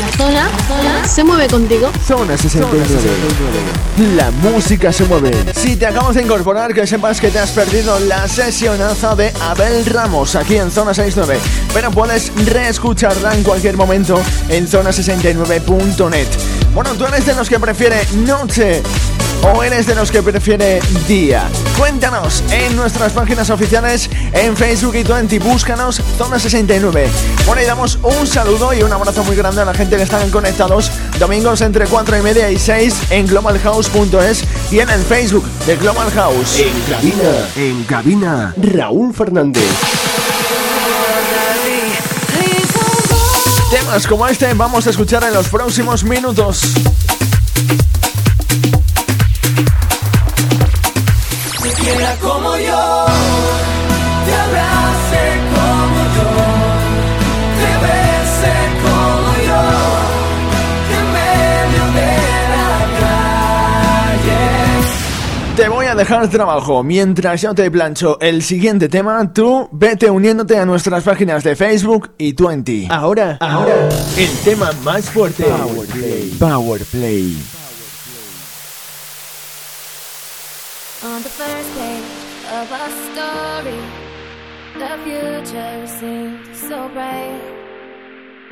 La zona, zona se mueve contigo. Zona 69. La música se mueve. Si te acabas de incorporar, que sepas que te has perdido la sesionaza de Abel Ramos aquí en Zona 69. Pero puedes reescucharla en cualquier momento en zona69.net. Bueno, tú eres de los que prefiere noche o eres de los que prefiere día? Cuéntanos en nuestras páginas oficiales en Facebook y Twenty, búscanos Zona 69. Bueno, y damos un saludo y un abrazo muy grande a la gente que están conectados domingos entre 4 y media y 6 en globalhouse.es y en el Facebook de Global House. En cabina, en cabina, Raúl Fernández. Temas como este vamos a escuchar en los próximos minutos. Como yo, te abrace como yo, te bese como yo, en medio de la calle. Te voy a dejar trabajo. Mientras yo te plancho el siguiente tema, tú vete uniéndote a nuestras páginas de Facebook y Twenty. Ahora, ahora, el tema más fuerte. Power Play. On the first page of our story, the future seemed so bright.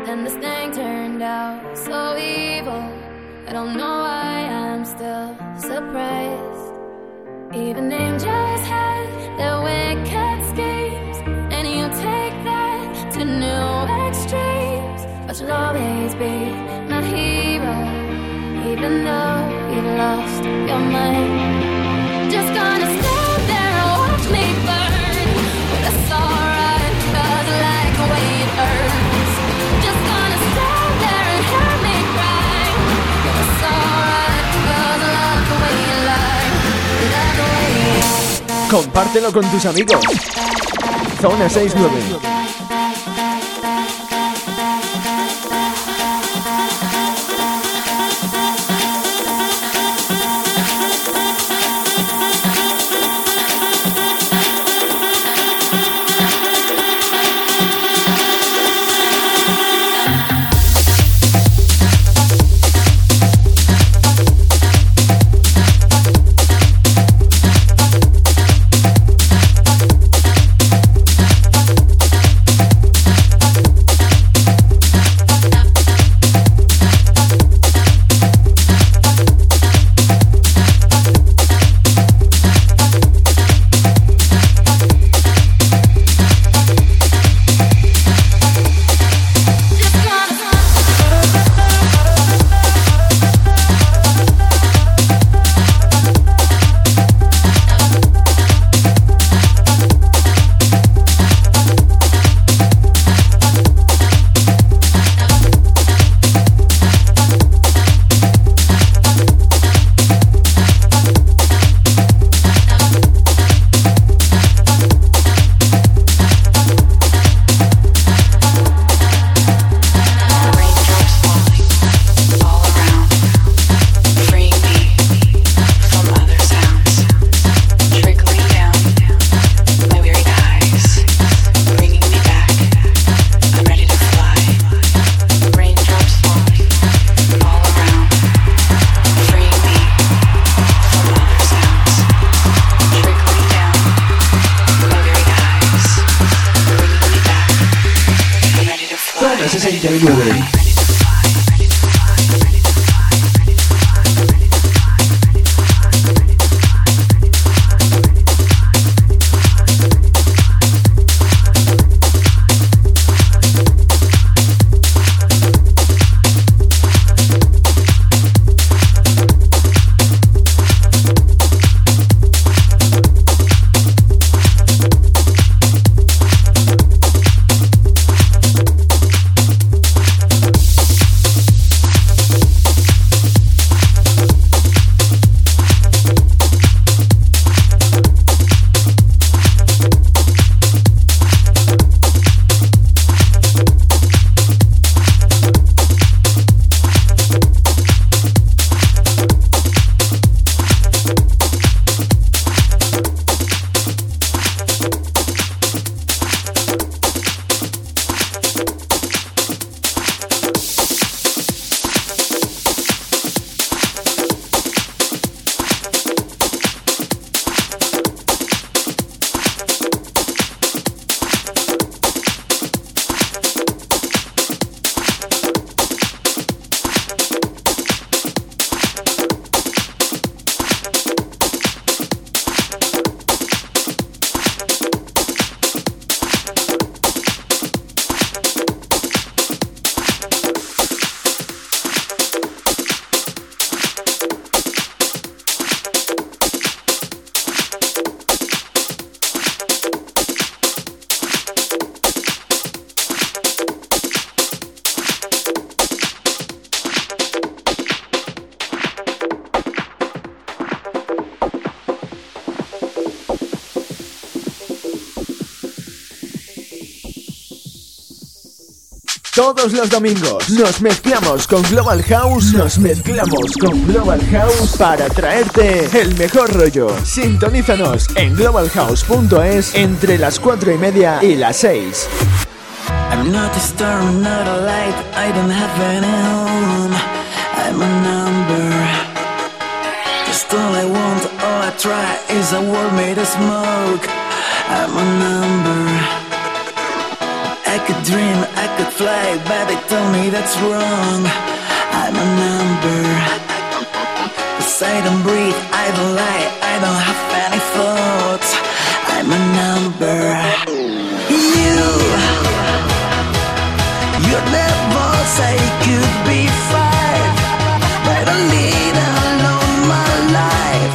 Then this thing turned out so evil. I don't know why I'm still surprised. Even angels had their wicked schemes, and you take that to new extremes. But you'll always be my hero, even though you've lost your mind. Compártelo con tus amigos. Zona 69. Todos los domingos nos mezclamos con Global House, nos mezclamos con Global House para traerte el mejor rollo. Sintonízanos en globalhouse.es entre las 4 y media y las 6. I'm not a star, not a light, I don't have any home. I'm a number. Just all I want, all I try is a world made of smoke. I'm a number. I could dream, I could fly, but they tell me that's wrong. I'm a number. Cause I don't breathe, I don't lie, I don't have any thoughts. I'm a number. You. You never say could be five, but I lead alone my life.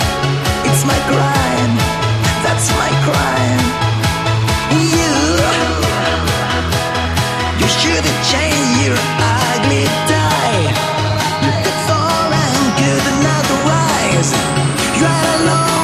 It's my crime, that's my crime. You should change your ugly tie. Look at and good not otherwise. You're alone.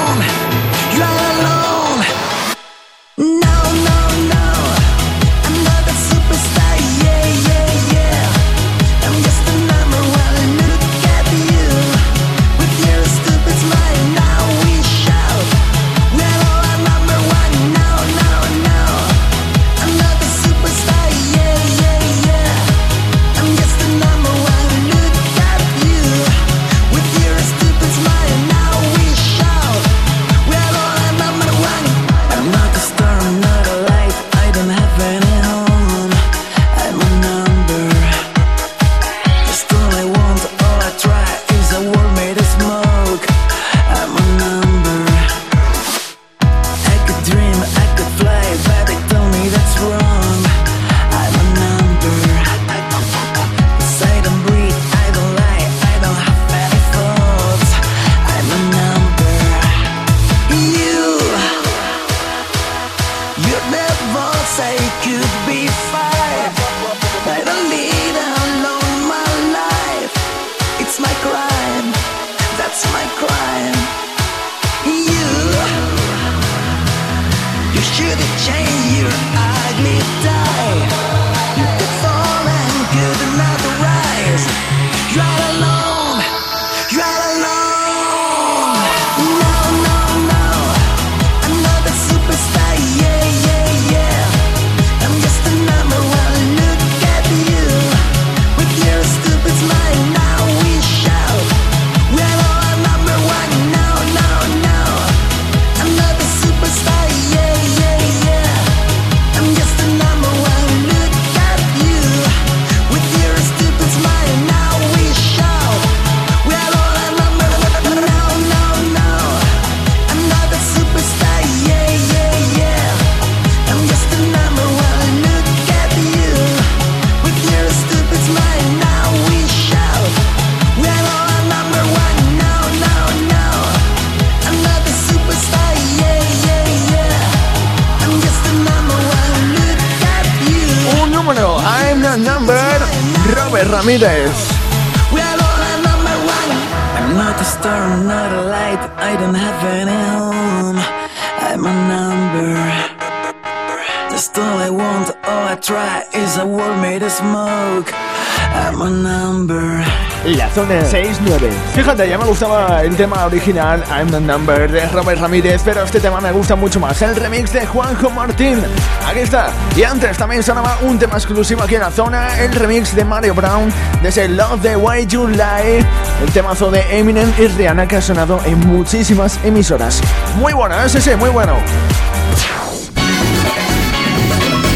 Fíjate, ya me gustaba el tema original, I'm the Number, de Robert Ramírez, pero este tema me gusta mucho más, el remix de Juanjo Martín. Aquí está. Y antes también sonaba un tema exclusivo aquí en la zona, el remix de Mario Brown, de ese Love the Way You Lie, el temazo de Eminem y Rihanna que ha sonado en muchísimas emisoras. Muy bueno, ese sí, muy bueno.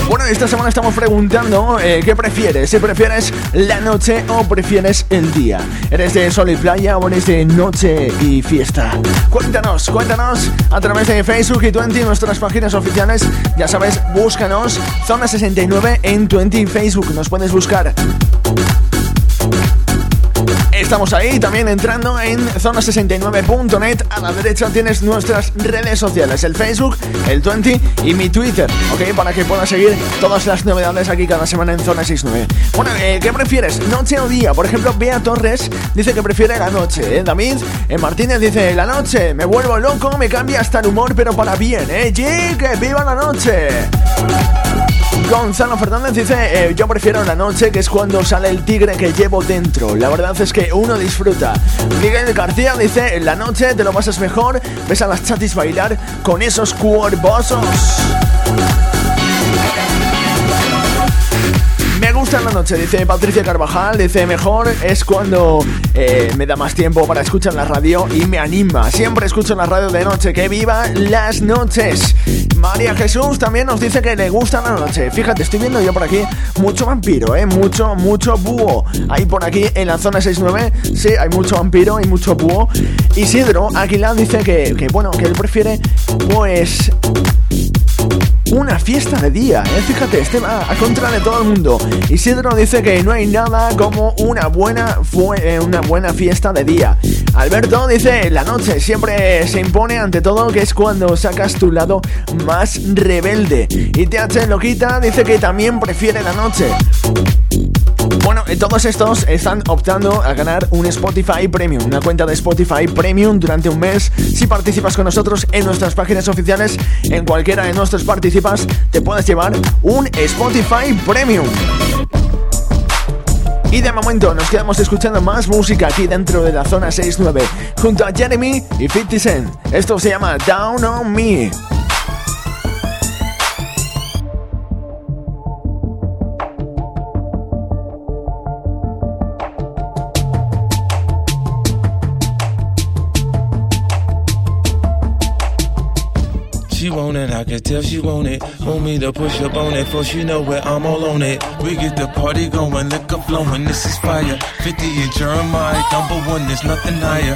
Bueno, esta semana estamos preguntando eh, ¿qué prefieres? Si prefieres la noche o prefieres el día. ¿Eres de sol y playa o eres de noche y fiesta? Cuéntanos, cuéntanos a través de Facebook y 20 nuestras páginas oficiales. Ya sabes, búscanos Zona 69 en 20 Facebook. Nos puedes buscar. Estamos ahí también entrando en zona69.net. A la derecha tienes nuestras redes sociales, el Facebook, el 20 y mi Twitter, ¿ok? Para que puedas seguir todas las novedades aquí cada semana en Zona 69. Bueno, eh, ¿qué prefieres? ¿Noche o día? Por ejemplo, Bea Torres dice que prefiere la noche, ¿eh? David eh, Martínez dice, la noche, me vuelvo loco, me cambia hasta el humor, pero para bien, ¿eh? ¡Sí, que viva la noche! Gonzalo Fernández dice, eh, yo prefiero la noche, que es cuando sale el tigre que llevo dentro. La verdad es que uno disfruta. Miguel García dice, en la noche te lo pasas mejor, ves a las chatis bailar con esos cuerposos. Gusta la noche, dice Patricia Carvajal. Dice, mejor es cuando eh, me da más tiempo para escuchar la radio y me anima. Siempre escucho la radio de noche. Que viva las noches. María Jesús también nos dice que le gusta la noche. Fíjate, estoy viendo yo por aquí mucho vampiro, ¿eh? Mucho, mucho búho. Hay por aquí en la zona 69, sí, hay mucho vampiro y mucho búho. Isidro Aguilar dice que, que bueno, que él prefiere, pues una fiesta de día, ¿eh? Fíjate, este va a contra de todo el mundo. Isidro dice que no hay nada como una buena, eh, una buena fiesta de día. Alberto dice, la noche siempre se impone ante todo, que es cuando sacas tu lado más rebelde. Y TH Loquita dice que también prefiere la noche. Bueno, eh, todos estos están optando a ganar un Spotify Premium, una cuenta de Spotify Premium durante un mes. Si participas con nosotros en nuestras páginas oficiales, en cualquiera de nuestros participas, te puedes llevar un Spotify Premium. Y de momento nos quedamos escuchando más música aquí dentro de la zona 69 junto a Jeremy y 50 Cent. Esto se llama Down on Me. I can tell she want it. Want me to push up on it, for she know where I'm all on it. We get the party going, liquor flowing, this is fire. 50 and Jeremiah, number one, there's nothing higher.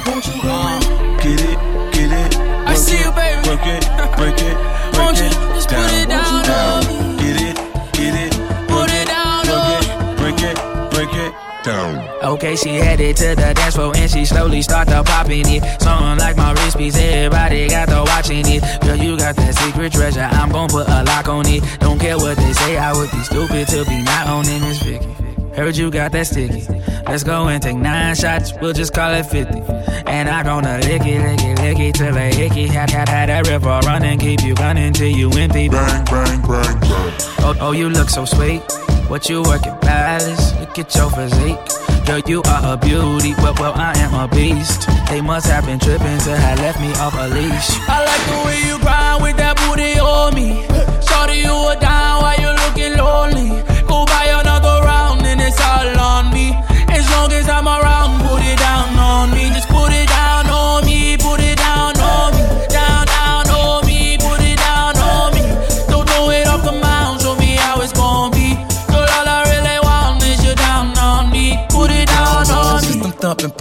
Get it, get it. I see you, baby. Work it, break it, break it. just put it down me? Get it, get it. Put it down on Work it, break it, break it. Down. Okay, she headed to the dance floor and she slowly started popping it. Something like my wrist piece, everybody got to watching it. Girl, you got that secret treasure, I'm gon' put a lock on it. Don't care what they say, I would be stupid to be not owning this Vicky. Heard you got that sticky. Let's go and take nine shots, we'll just call it 50. And I gonna lick it, lick it, lick it till they hickey. Had, had, had that river running, keep you gunning till you empty. Bang, bang, bang, bang. Oh, oh, you look so sweet. What you working, palace? Look at your physique. Girl, you are a beauty. Well, well, I am a beast. They must have been tripping to have left me off a leash. I like the way you grind with that booty on me. Shorty, you were down while you looking lonely. Go buy another round and it's all on me. As long as I'm around, put it down on me. Just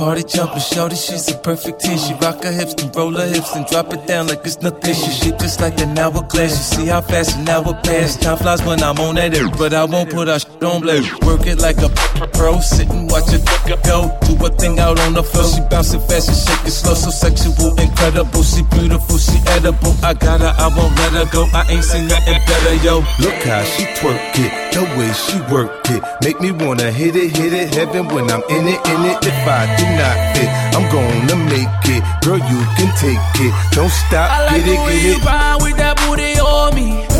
party jumping, shorty, she's a perfect 10. She rock her hips and roll her hips and drop it down like it's nothing. She shit just like an hourglass. You see how fast an hour pass. Time flies when I'm on that air, but I won't put our shit on blast. Work it like a pro, sit and watch it go. Do a thing out on the floor. She bouncing fast and shake it slow, so sexual, incredible. She beautiful, she edible. I got her, I won't let her go. I ain't seen nothing better, yo. Look how she twerk it, the way she work it. Make me wanna hit it, hit it, heaven when I'm in it, in it. If I do not fit, I'm gonna make it. Girl, you can take it. Don't stop, I like get the it, way get you it. grind with that booty on me.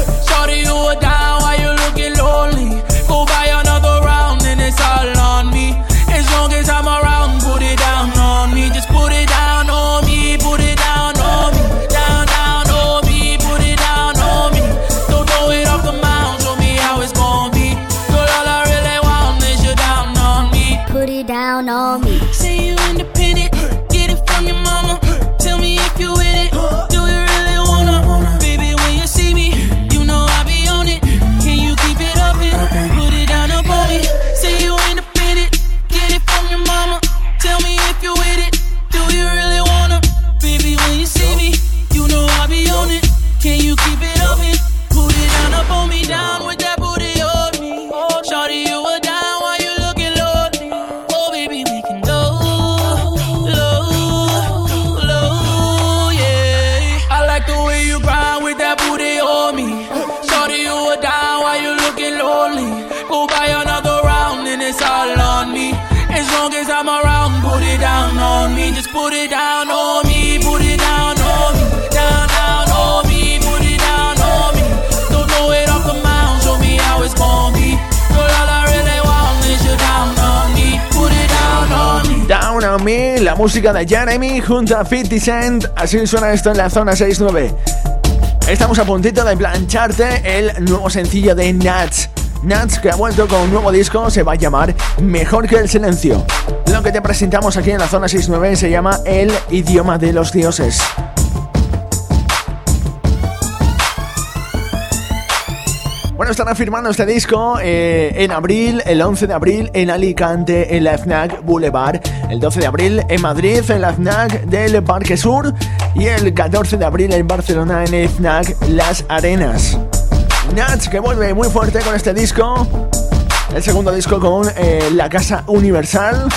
La música de Jeremy junto a 50 Cent. Así suena esto en la zona 69. Estamos a puntito de plancharte el nuevo sencillo de Nats. Nats que ha vuelto con un nuevo disco se va a llamar Mejor que el silencio. Lo que te presentamos aquí en la zona 69 se llama El idioma de los dioses. Están firmando este disco eh, en abril, el 11 de abril en Alicante, en la FNAC Boulevard, el 12 de abril en Madrid, en la FNAC del Parque Sur y el 14 de abril en Barcelona, en el FNAC Las Arenas. Nats que vuelve muy fuerte con este disco, el segundo disco con eh, La Casa Universal.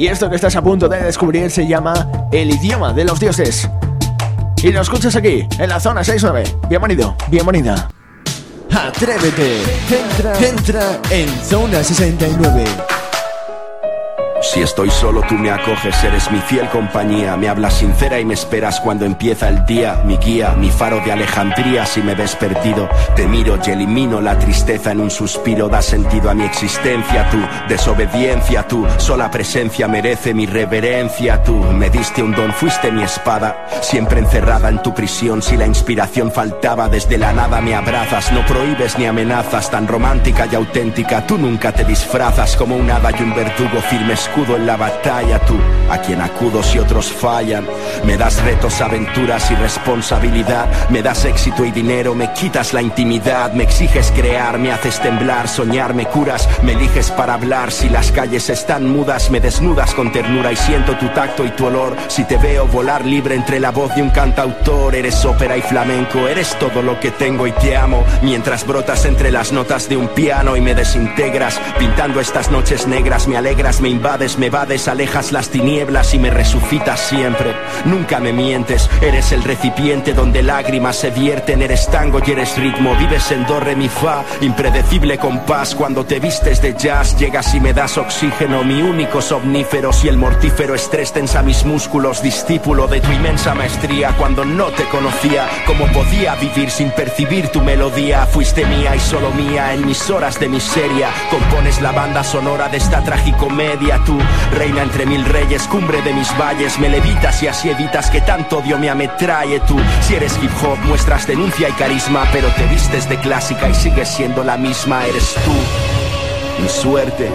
Y esto que estás a punto de descubrir se llama El idioma de los dioses. Y lo escuchas aquí, en la zona 69. Bienvenido, bienvenida. Atrévete, entra, entra en zona 69. Si estoy solo, tú me acoges, eres mi fiel compañía. Me hablas sincera y me esperas cuando empieza el día. Mi guía, mi faro de Alejandría. Si me ves perdido, te miro y elimino la tristeza en un suspiro. Da sentido a mi existencia, tu desobediencia, tu sola presencia merece mi reverencia. Tú me diste un don, fuiste mi espada. Siempre encerrada en tu prisión, si la inspiración faltaba, desde la nada me abrazas. No prohíbes ni amenazas, tan romántica y auténtica. Tú nunca te disfrazas como un hada y un verdugo firme escudo en la batalla, tú, a quien acudo si otros fallan. Me das retos, aventuras y responsabilidad. Me das éxito y dinero, me quitas la intimidad. Me exiges crear, me haces temblar, soñar, me curas. Me eliges para hablar. Si las calles están mudas, me desnudas con ternura y siento tu tacto y tu olor. Si te veo volar libre entre la voz de un cantautor, eres ópera y flamenco, eres todo lo que tengo y te amo. Mientras brotas entre las notas de un piano y me desintegras, pintando estas noches negras, me alegras, me invades me vades, alejas las tinieblas y me resucitas siempre. Nunca me mientes, eres el recipiente donde lágrimas se vierten, eres tango y eres ritmo, vives en do, re, mi, fa, impredecible compás. Cuando te vistes de jazz, llegas y me das oxígeno, mi único somnífero. Si el mortífero estrés tensa mis músculos, discípulo de tu inmensa maestría. Cuando no te conocía, cómo podía vivir sin percibir tu melodía. Fuiste mía y solo mía en mis horas de miseria. Compones la banda sonora de esta tragicomedia tú, reina entre mil reyes, cumbre de mis valles, me levitas y así que tanto odio me ametrae tú. Si eres hip hop, muestras denuncia y carisma, pero te vistes de clásica y sigues siendo la misma, eres tú. Mi suerte,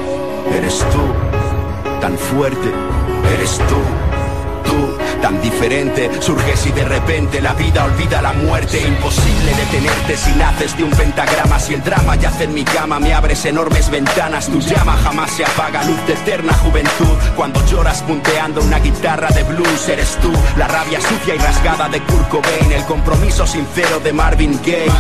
eres tú. Tan fuerte, eres tú. Tan diferente, surges y de repente la vida olvida la muerte. Imposible detenerte si naces de un pentagrama. Si el drama yace en mi cama, me abres enormes ventanas. Tu llama jamás se apaga, luz de eterna juventud. Cuando lloras punteando una guitarra de blues, eres tú. La rabia sucia y rasgada de Kurt Cobain. El compromiso sincero de Marvin Gaye.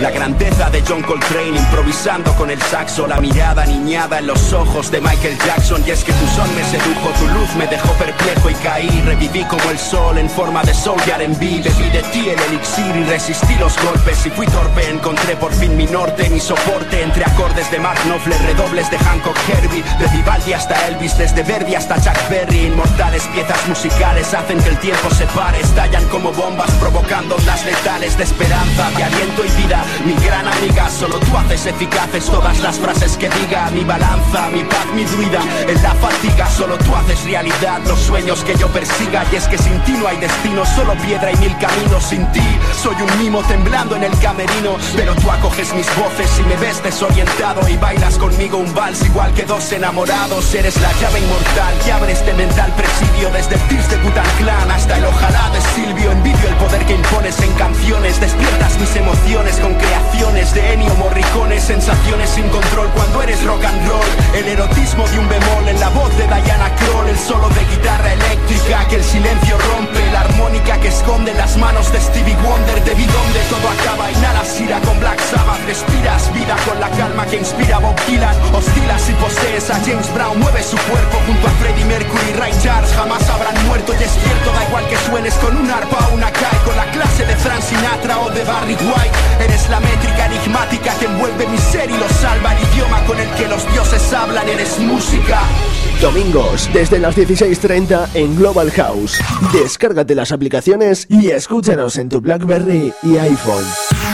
La grandeza de John Coltrane improvisando con el saxo. La mirada niñada en los ojos de Michael Jackson. Y es que tu son me sedujo, tu luz me dejó perplejo y caí. Reviví como el sol en forma de soul y R&B Bebí de ti el elixir y resistí los golpes Y fui torpe, encontré por fin mi norte Mi soporte. Entre acordes de Mark Knopfler Redobles de Hancock Herbie De Vivaldi hasta Elvis, desde Verdi hasta Jack Berry. Inmortales piezas musicales hacen que el tiempo se pare. Estallan como bombas provocando ondas letales De esperanza, de aliento y vida. Mi gran amiga, solo tú haces eficaces. Todas las frases que diga Mi balanza, mi paz, mi druida. En la fatiga, solo tú haces realidad Los sueños que yo persiga. Y es que sin ti no hay destino, solo piedra y mil caminos sin ti. Soy un mimo temblando en el camerino, pero tú acoges mis voces y me ves desorientado y bailas conmigo un vals igual que dos enamorados. Eres la llave inmortal que abre este mental presidio desde el de Clan hasta el ojalá de Silvio. Envidio el poder que impones en canciones, despiertas mis emociones con creaciones de Ennio Morricone, sensaciones sin control cuando eres rock and roll. El erotismo de un bemol en la voz de Diana Kroll, el solo de guitarra eléctrica que el silencio rompe la armónica que esconde las manos de Stevie Wonder. De donde todo acaba inhalas ira con Black Sabbath. Respiras vida con la calma que inspira Bob Dylan. Hostilas y posees a James Brown. Mueve su cuerpo junto a Freddie Mercury. Ray Charles jamás habrán muerto y es cierto da igual que suenes con un arpa o una kai con la clase de Frank Sinatra o de Barry White. Eres la métrica enigmática que envuelve mi ser y lo salva el idioma con el que los dioses hablan. Eres música Domingos, desde las 16.30 en Global House. Descárgate las aplicaciones y escúchanos en tu Blackberry y iPhone.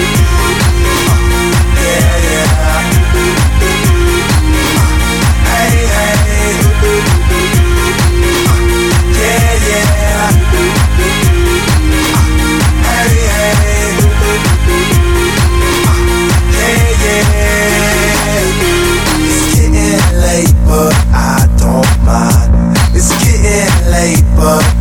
but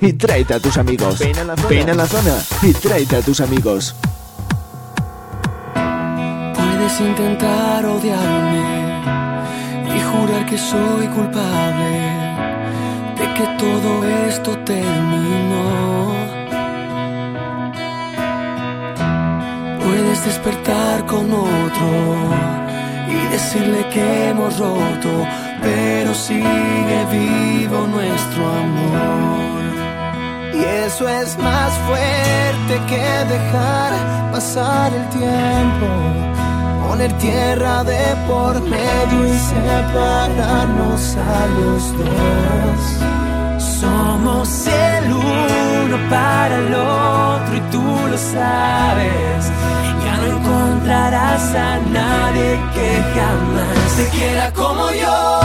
y tráete a tus amigos. Ven a la zona, ven a la zona y tráete a tus amigos. Puedes intentar odiarme y jurar que soy culpable de que todo esto terminó. Puedes despertar con otro y decirle que hemos roto, pero sigue vivo nuestro amor. Y eso es más fuerte que dejar pasar el tiempo. Poner tierra de por medio y separarnos a los dos. Somos el uno para el otro y tú lo sabes. Ya no encontrarás a nadie que jamás te quiera como yo,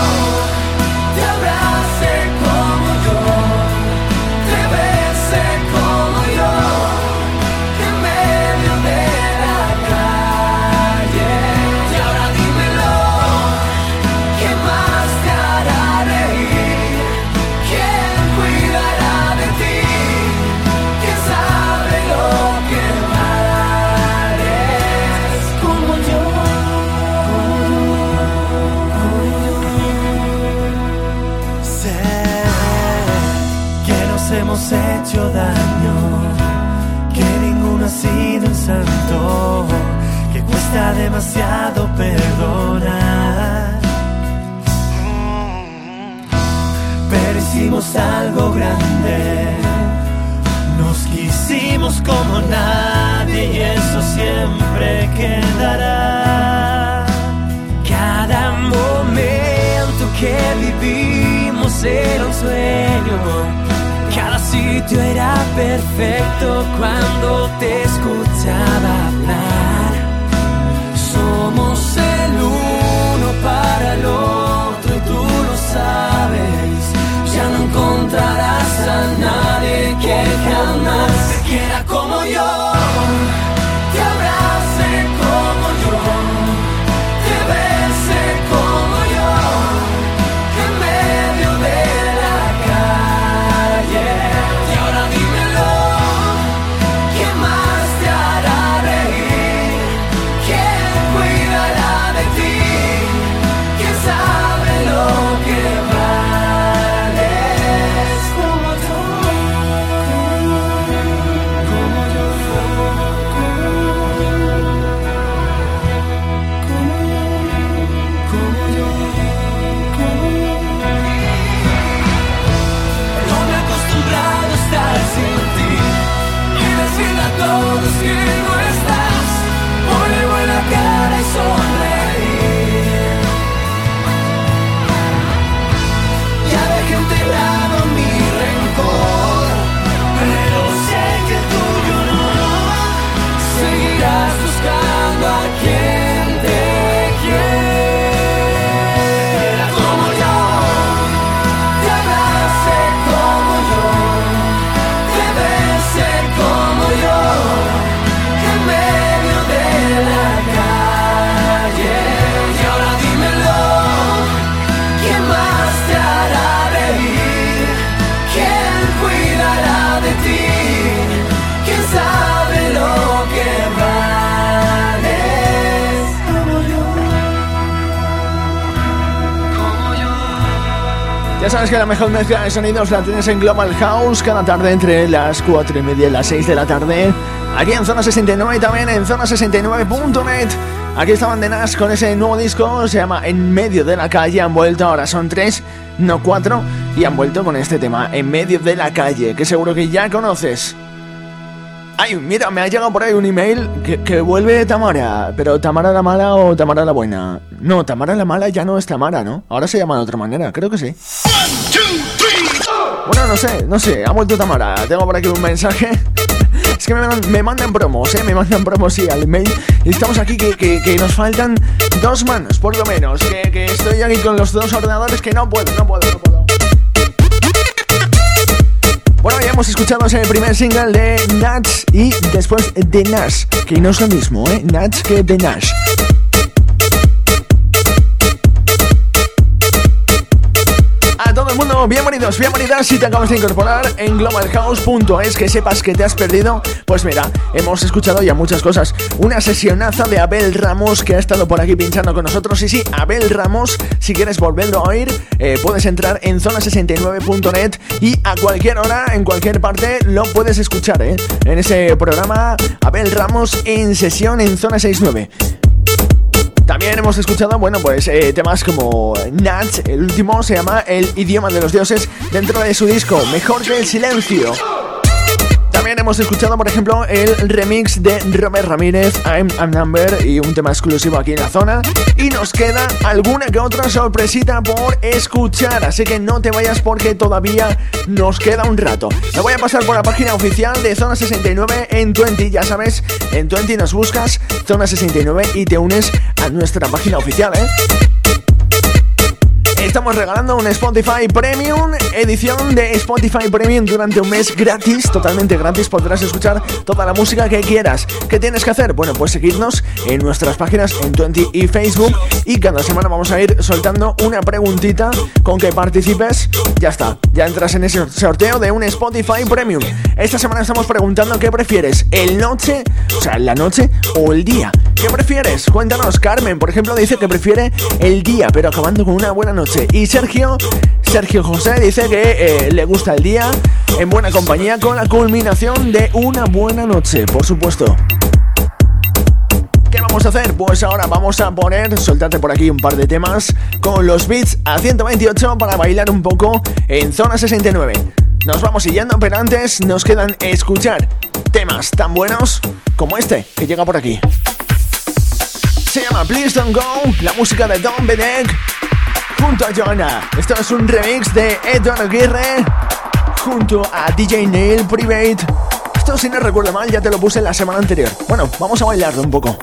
hecho daño, que ninguno ha sido un santo, que cuesta demasiado perdonar. Pero hicimos algo grande, nos quisimos como nadie y eso siempre quedará. Cada momento que vivimos era un sueño sitio era perfecto cuando te escuchaba hablar. Somos el uno para el otro y tú lo sabes. Ya no encontrarás a nadie que jamás te quiera como yo. Sabes que la mejor mezcla de sonidos la tienes en Global House cada tarde entre las 4 y media y las 6 de la tarde. Aquí en Zona 69 y también en zona69.net. Aquí estaban de Nas con ese nuevo disco, se llama En medio de la calle. Han vuelto, ahora son tres, no cuatro, y han vuelto con este tema, En medio de la calle, que seguro que ya conoces. Ay, mira, me ha llegado por ahí un email que, que vuelve Tamara. Pero ¿Tamara la mala o Tamara la buena? No, Tamara la mala ya no es Tamara, ¿no? Ahora se llama de otra manera, creo que sí. Bueno, no sé, no sé, ha vuelto Tamara. Tengo por aquí un mensaje. Es que me, me mandan promos, ¿eh? Me mandan promos, sí, al email. Y estamos aquí que, que- que nos faltan dos manos, por lo menos. Que estoy aquí con los dos ordenadores que no puedo, no puedo, no puedo. Bueno, ya hemos escuchado ese primer single de Nats y después de Nash, que no es lo mismo, ¿eh? Nats que de Nash. Todo mundo, bienvenidos, bienvenidas si te acabas de incorporar en globalhouse.es que sepas que te has perdido. Pues mira, hemos escuchado ya muchas cosas. Una sesionaza de Abel Ramos que ha estado por aquí pinchando con nosotros. Y sí, Abel Ramos, si quieres volverlo a oír, eh, puedes entrar en zona69.net y a cualquier hora, en cualquier parte, lo puedes escuchar, ¿eh? En ese programa, Abel Ramos en sesión en Zona 69. También hemos escuchado, bueno, pues eh, temas como Nat, el último se llama El idioma de los dioses dentro de su disco Mejor que el silencio. Hemos escuchado, por ejemplo, el remix de Robert Ramírez, I'm a Number, y un tema exclusivo aquí en la zona. Y nos queda alguna que otra sorpresita por escuchar, así que no te vayas porque todavía nos queda un rato. Me voy a pasar por la página oficial de Zona 69 en 20, ya sabes, en 20 nos buscas Zona 69 y te unes a nuestra página oficial, ¿eh? Estamos regalando un Spotify Premium, edición de Spotify Premium durante un mes gratis, totalmente gratis. Podrás escuchar toda la música que quieras. ¿Qué tienes que hacer? Bueno, pues seguirnos en nuestras páginas en 20 y Facebook. Y cada semana vamos a ir soltando una preguntita con que participes. Ya está, ya entras en ese sorteo de un Spotify Premium. Esta semana estamos preguntando qué prefieres, el noche, o sea, la noche o el día. ¿Qué prefieres? Cuéntanos, Carmen, por ejemplo, dice que prefiere el día, pero acabando con una buena noche. Y Sergio, Sergio José dice que eh, le gusta el día en buena compañía con la culminación de una buena noche, por supuesto. ¿Qué vamos a hacer? Pues ahora vamos a poner, soltarte por aquí un par de temas con los beats a 128 para bailar un poco en zona 69. Nos vamos siguiendo, pero antes nos quedan escuchar temas tan buenos como este que llega por aquí. Se llama Please Don't Go, la música de Don Benek junto a Joanna. Esto es un remix de Edward Aguirre junto a DJ Neil Private. Esto si no recuerdo mal ya te lo puse la semana anterior. Bueno, vamos a bailarlo un poco.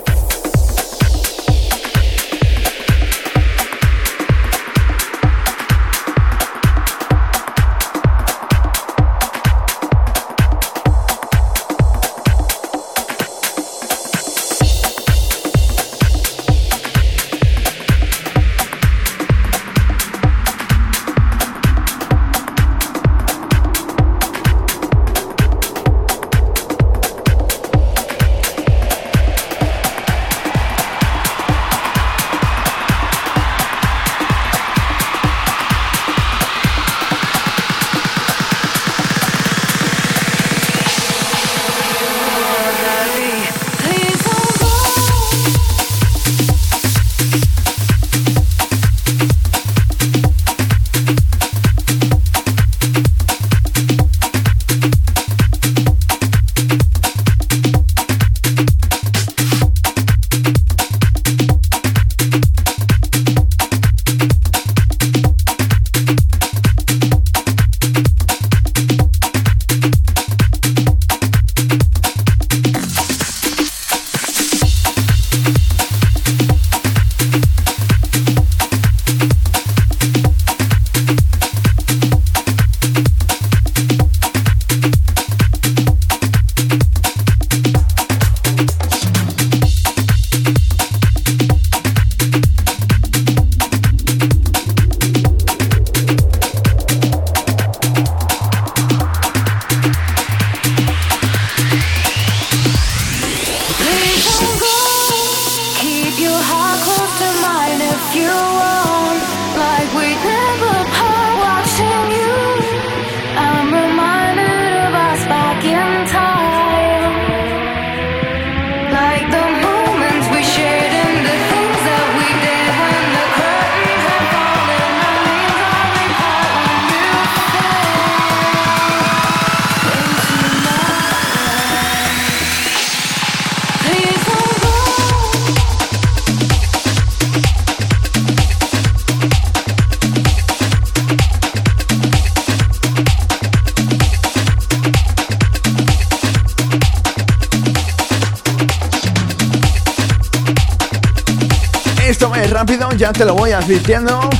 Esto va rápido, ya te lo voy advirtiendo.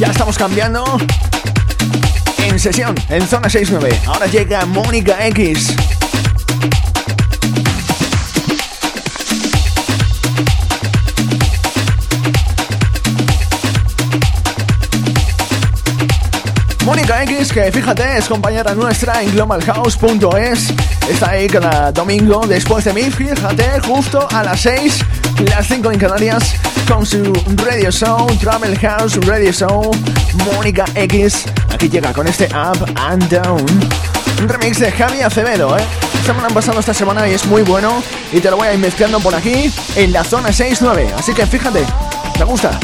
Ya estamos cambiando. En sesión, en zona 69. Ahora llega Mónica X. Mónica X, que fíjate, es compañera nuestra en globalhouse.es. Está ahí cada domingo después de mí, fíjate, justo a las 6, las 5 en Canarias, con su radio show, Travel House Radio Show. Mónica X, aquí llega con este Up and Down. Un remix de Javi Acevedo, ¿eh? Se me han pasado esta semana y es muy bueno. Y te lo voy a ir mezclando por aquí en la zona 6-9. Así que fíjate, me gusta.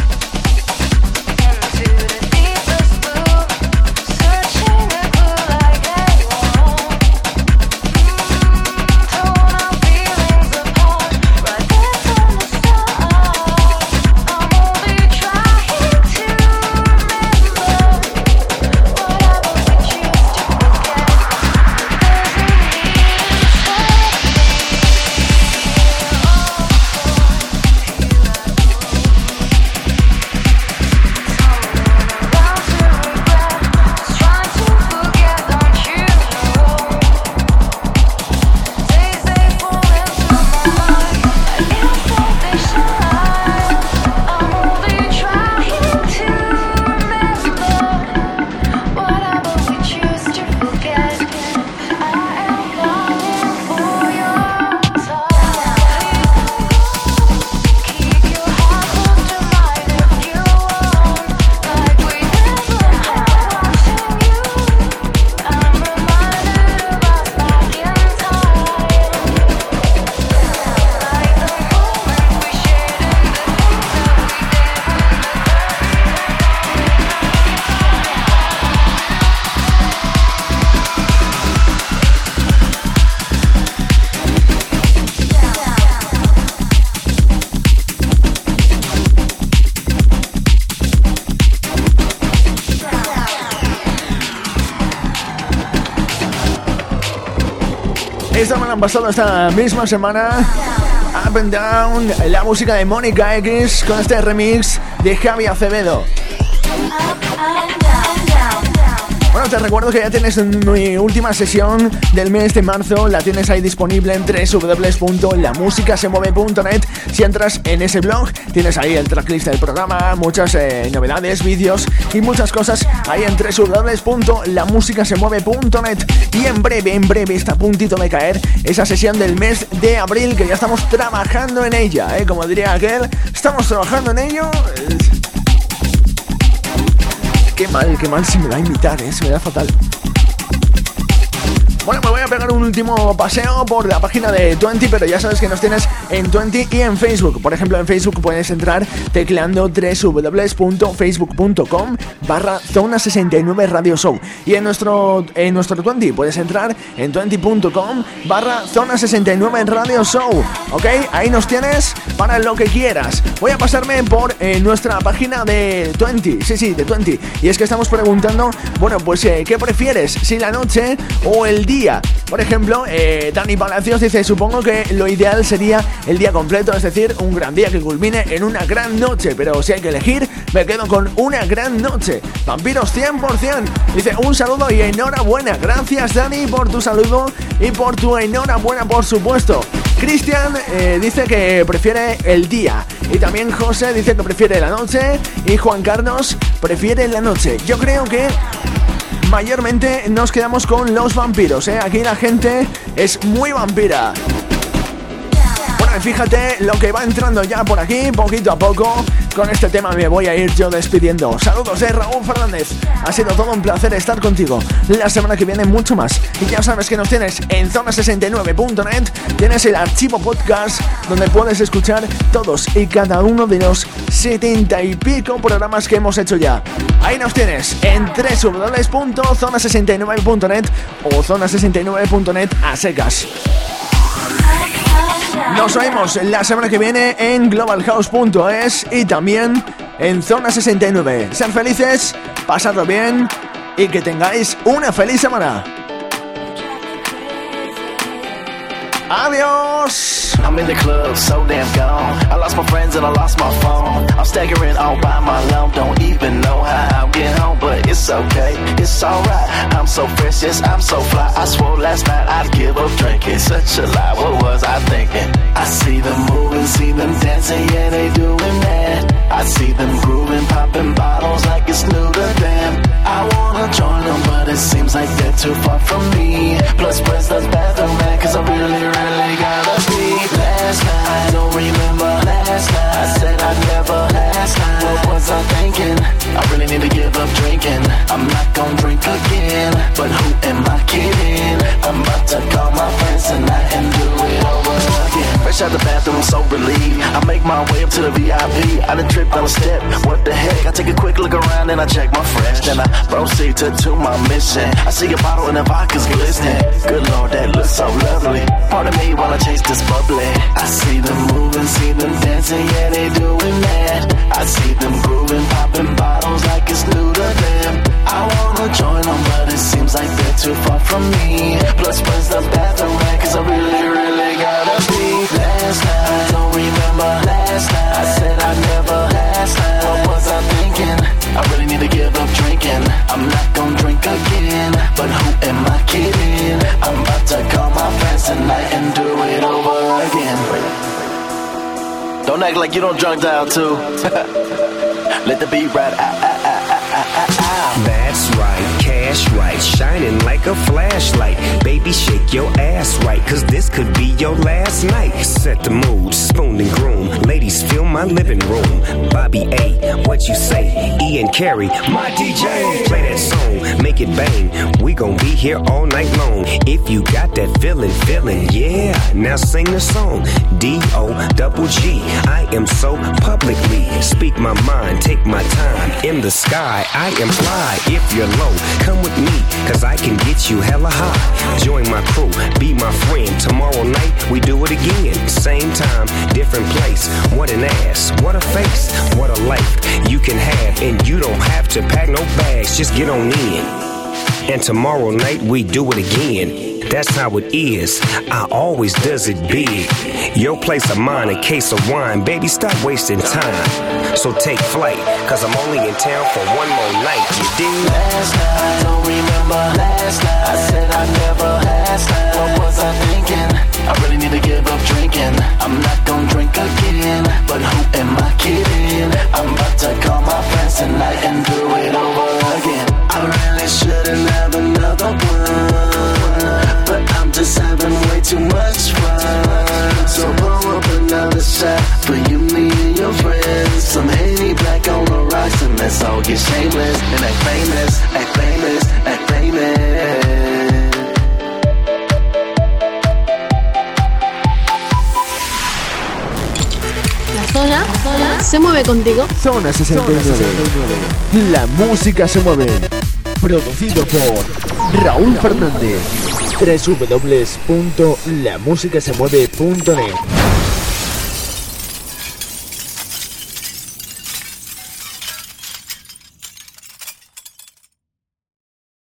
Pasado esta misma semana. Up and Down, la música de Mónica X con este remix de Javi Acevedo. Te recuerdo que ya tienes mi última sesión del mes de marzo, la tienes ahí disponible en www.lamusicasemueve.net. Si entras en ese blog, tienes ahí el tracklist del programa, muchas eh, novedades, vídeos y muchas cosas ahí en www.lamusicasemueve.net. Y en breve, en breve está a puntito de caer esa sesión del mes de abril que ya estamos trabajando en ella, ¿eh? como diría aquel, estamos trabajando en ello. Qué mal, qué mal si me da a imitar, ¿eh? se me da fatal. Bueno, me voy a pegar un último paseo por la página de 20, pero ya sabes que nos tienes en 20 y en Facebook. Por ejemplo, en Facebook puedes entrar tecleando www.facebook.com barra zona 69 radio show. Y en nuestro, en nuestro 20 puedes entrar en 20.com barra zona 69 radio show. ¿Ok? Ahí nos tienes para lo que quieras. Voy a pasarme por eh, nuestra página de 20. Sí, sí, de 20. Y es que estamos preguntando, bueno, pues, eh, ¿qué prefieres? Si la noche o el día. Por ejemplo, eh, Dani Palacios dice, supongo que lo ideal sería el día completo, es decir, un gran día que culmine en una gran noche, pero si hay que elegir, me quedo con una gran noche. Vampiros 100%. Dice, un saludo y enhorabuena. Gracias Dani por tu saludo y por tu enhorabuena, por supuesto. Cristian eh, dice que prefiere el día. Y también José dice que prefiere la noche. Y Juan Carlos prefiere la noche. Yo creo que mayormente nos quedamos con los vampiros, ¿eh? Aquí la gente es muy vampira. Fíjate lo que va entrando ya por aquí, poquito a poco. Con este tema me voy a ir yo despidiendo. Saludos de Raúl Fernández. Ha sido todo un placer estar contigo. La semana que viene mucho más. Y ya sabes que nos tienes en zona69.net. Tienes el archivo podcast donde puedes escuchar todos y cada uno de los 70 y pico programas que hemos hecho ya. Ahí nos tienes en www.zona69.net o zona69.net a secas. Nos vemos la semana que viene en globalhouse.es y también en Zona 69. Sean felices, pasadlo bien y que tengáis una feliz semana. Adiós. I'm in the club, so damn gone. I lost my friends and I lost my phone. I'm staggering all by my alone. Don't even know how I'll get home, but it's okay, it's alright. I'm so fresh, yes, I'm so fly. I swore last night I'd give up drinking. Such a lie, what was I thinking? I see them moving, see them dancing, yeah, they doing that. I see them grooving, popping bottles like it's new to them. I wanna join them, but it seems like they're too far from me. Plus, where's the bathroom at? Cause I really, really gotta be. Last night, I don't remember last night. I said I'd never last night. What was I thinking? I really need to give up drinking. I'm not gonna drink again. But who am I kidding? I'm about to call my friends tonight and do it over again. Fresh out the bathroom, I'm so relieved. I make my way up to the VIP. I done tripped on a step. What the heck? I take a quick look around and I check my fresh. Then I proceed to, to my mission. I see a bottle and the vodka's glistening. Good lord, that looks so lovely. Pardon me while I chase this bubbly. I see them moving, see them dancing, yeah, they doing that. I see them grooving, popping bottles like it's new to them. I wanna join them, but it seems like they're too far from me. Plus, where's the bathroom at? Cause I really, really gotta be. Last night, I don't remember last night. I said I'd never But who am I kidding? I'm about to call my friends tonight and do it over again. Don't act like you don't drunk dial too. Let the beat ride. Ah, ah, ah, ah. That's right, cash right, shining like a flashlight. Baby, shake your ass right, cause this could be your last night. Set the mood, spoon and groom. Ladies, fill my living room. Bobby A, what you say? Ian Carey, my DJ. Play that song, make it bang. We gon' be here all night long. If you got that feeling, feeling, yeah. Now sing the song. D O double G. I am so publicly. Speak my mind, take my time. In the sky, I am fly. If you're low, come with me, cause I can get you hella high. Join my crew, be my friend. Tomorrow night, we do it again. Same time, different place. What an ass, what a face, what a life you can have. And you don't have to pack no bags, just get on in. And tomorrow night, we do it again. That's how it is. I always does it big. Your place of mine, a case of wine. Baby, stop wasting time. So take flight, cause I'm only in town for one more night. You dig? Last night, I don't remember last night. I said I'd never last night. What was I thinking? I really need to give up drinking. I'm not gonna drink again. But who am I kidding? I'm about to call my friends tonight and do it over again. I really shouldn't have another one. Just having way too much fun. So pour up another shot for you, me, and your friends. Some Henny black on the rocks, and let's all get shameless and act famous, act famous, act famous. La zona, la zona se mueve contigo. Zona 69. La música se mueve. Producido por Raúl Fernández. www.lamusicasemueve.net